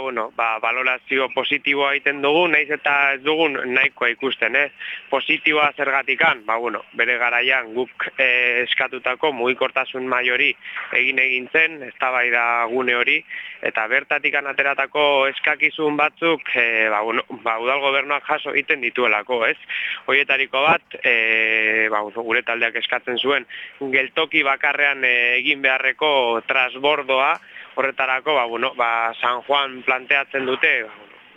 Bueno, ba, valorazio positiboa egiten dugu, naiz eta ez dugun nahikoa ikusten, ez? Positiboa zergatikan, ba, bueno, bere garaian guk eh, eskatutako mugikortasun maiori egin egin zen, ez gune hori, eta bertatikan ateratako eskakizun batzuk, e, ba, bueno, ba, udal gobernuak jaso egiten dituelako, ez? Hoietariko bat, e, ba, gure taldeak eskatzen zuen, geltoki bakarrean egin beharreko transbordoa, horretarako, ba, bueno, ba, San Juan planteatzen dute, ba,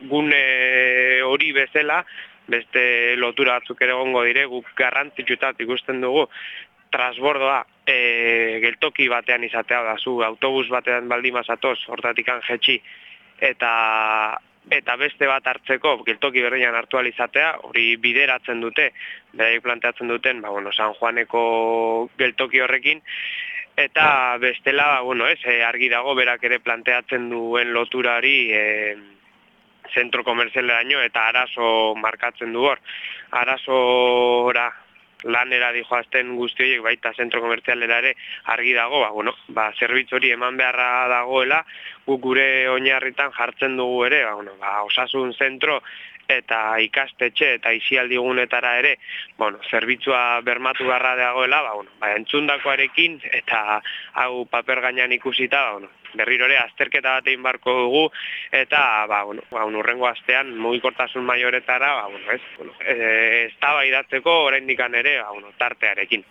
gune hori bezala, beste lotura batzuk ere gongo dire, guk garrantzitsutat ikusten dugu, transbordoa e, geltoki batean izatea da, zu autobus batean baldima zatoz, hortatik jetxi, eta eta beste bat hartzeko geltoki berdian hartu izatea, hori bideratzen dute, beraiek planteatzen duten, ba, bueno, San Juaneko geltoki horrekin, Eta bestela, bueno, ez, eh, argi dago berak ere planteatzen duen loturari e, zentro komerzialeraino eta arazo markatzen du hor. Arazora lanera dijoazten guzti horiek baita zentro komerzialera ere argi dago, ba, bueno, ba, zerbitz hori eman beharra dagoela, guk gure oinarritan jartzen dugu ere, ba, bueno, ba, osasun zentro eta ikastetxe eta isialdigunetara ere, bueno, zerbitzua bermatu garra dagoela, ba, bueno, ba, entzundakoarekin eta hau paper gainean ikusita, ba, bueno, berriro ere azterketa bat egin barko dugu eta ba bueno ba urrengo astean mugikortasun maioretara ba bueno ez bueno e, eztabaidatzeko oraindik ere ba bueno tartearekin